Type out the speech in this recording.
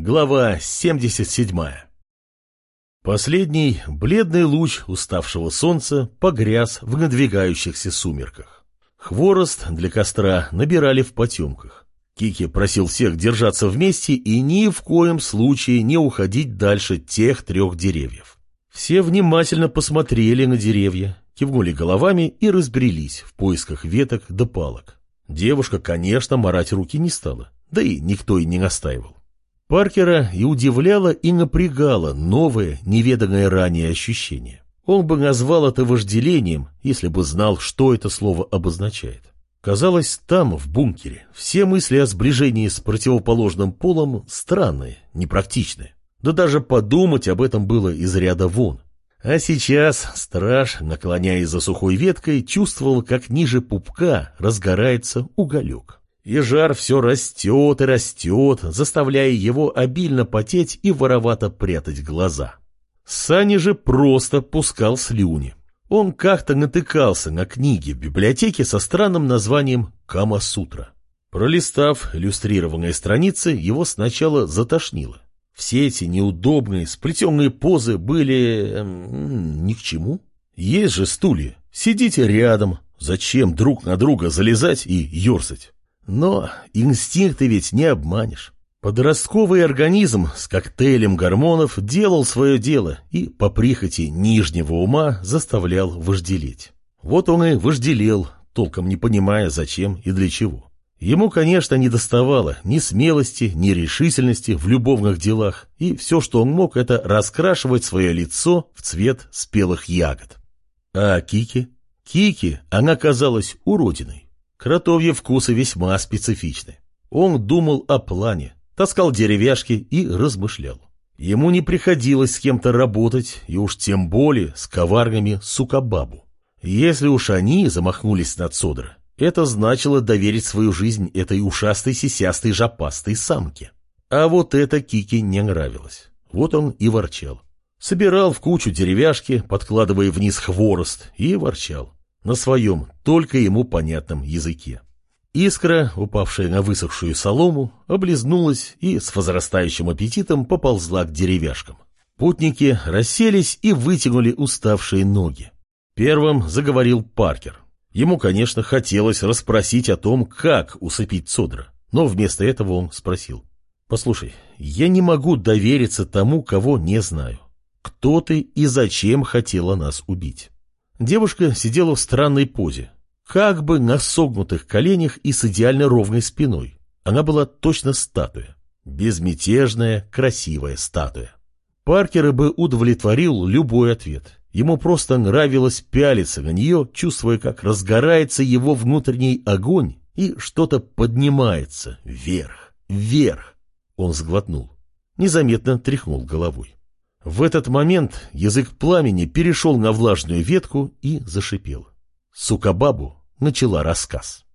Глава 77 Последний бледный луч уставшего солнца погряз в надвигающихся сумерках. Хворост для костра набирали в потемках. Кики просил всех держаться вместе и ни в коем случае не уходить дальше тех трех деревьев. Все внимательно посмотрели на деревья, кивнули головами и разбрелись в поисках веток да палок. Девушка, конечно, марать руки не стала, да и никто и не настаивал. Паркера и удивляло, и напрягало новое, неведанное ранее ощущение. Он бы назвал это вожделением, если бы знал, что это слово обозначает. Казалось, там, в бункере, все мысли о сближении с противоположным полом странные, непрактичные. Да даже подумать об этом было из ряда вон. А сейчас страж, наклоняясь за сухой веткой, чувствовал, как ниже пупка разгорается уголек. И жар все растет и растет, заставляя его обильно потеть и воровато прятать глаза. Сани же просто пускал слюни. Он как-то натыкался на книги в библиотеке со странным названием «Кама-сутра». Пролистав иллюстрированные страницы, его сначала затошнило. Все эти неудобные, сплетенные позы были... Эм, ни к чему. Есть же стулья. Сидите рядом. Зачем друг на друга залезать и ерзать? Но инстинкты ведь не обманешь. Подростковый организм с коктейлем гормонов делал свое дело и по прихоти нижнего ума заставлял вожделеть. Вот он и вожделел, толком не понимая, зачем и для чего. Ему, конечно, не доставало ни смелости, ни решительности в любовных делах, и все, что он мог, это раскрашивать свое лицо в цвет спелых ягод. А Кики? Кики, она казалась уродиной. Кротовьи вкусы весьма специфичны. Он думал о плане, таскал деревяшки и размышлял. Ему не приходилось с кем-то работать, и уж тем более с коварными сукабабу. Если уж они замахнулись над Содора, это значило доверить свою жизнь этой ушастой, сисястой, жопастой самке. А вот это Кики не нравилось. Вот он и ворчал. Собирал в кучу деревяшки, подкладывая вниз хворост, и ворчал на своем, только ему понятном языке. Искра, упавшая на высохшую солому, облизнулась и с возрастающим аппетитом поползла к деревяшкам. Путники расселись и вытянули уставшие ноги. Первым заговорил Паркер. Ему, конечно, хотелось расспросить о том, как усыпить Содра, но вместо этого он спросил. «Послушай, я не могу довериться тому, кого не знаю. Кто ты и зачем хотела нас убить?» Девушка сидела в странной позе, как бы на согнутых коленях и с идеально ровной спиной. Она была точно статуя. Безмятежная, красивая статуя. Паркера бы удовлетворил любой ответ. Ему просто нравилось пялиться на нее, чувствуя, как разгорается его внутренний огонь и что-то поднимается вверх, вверх. Он сглотнул. Незаметно тряхнул головой. В этот момент язык пламени перешел на влажную ветку и зашипел. Сукабабу начала рассказ.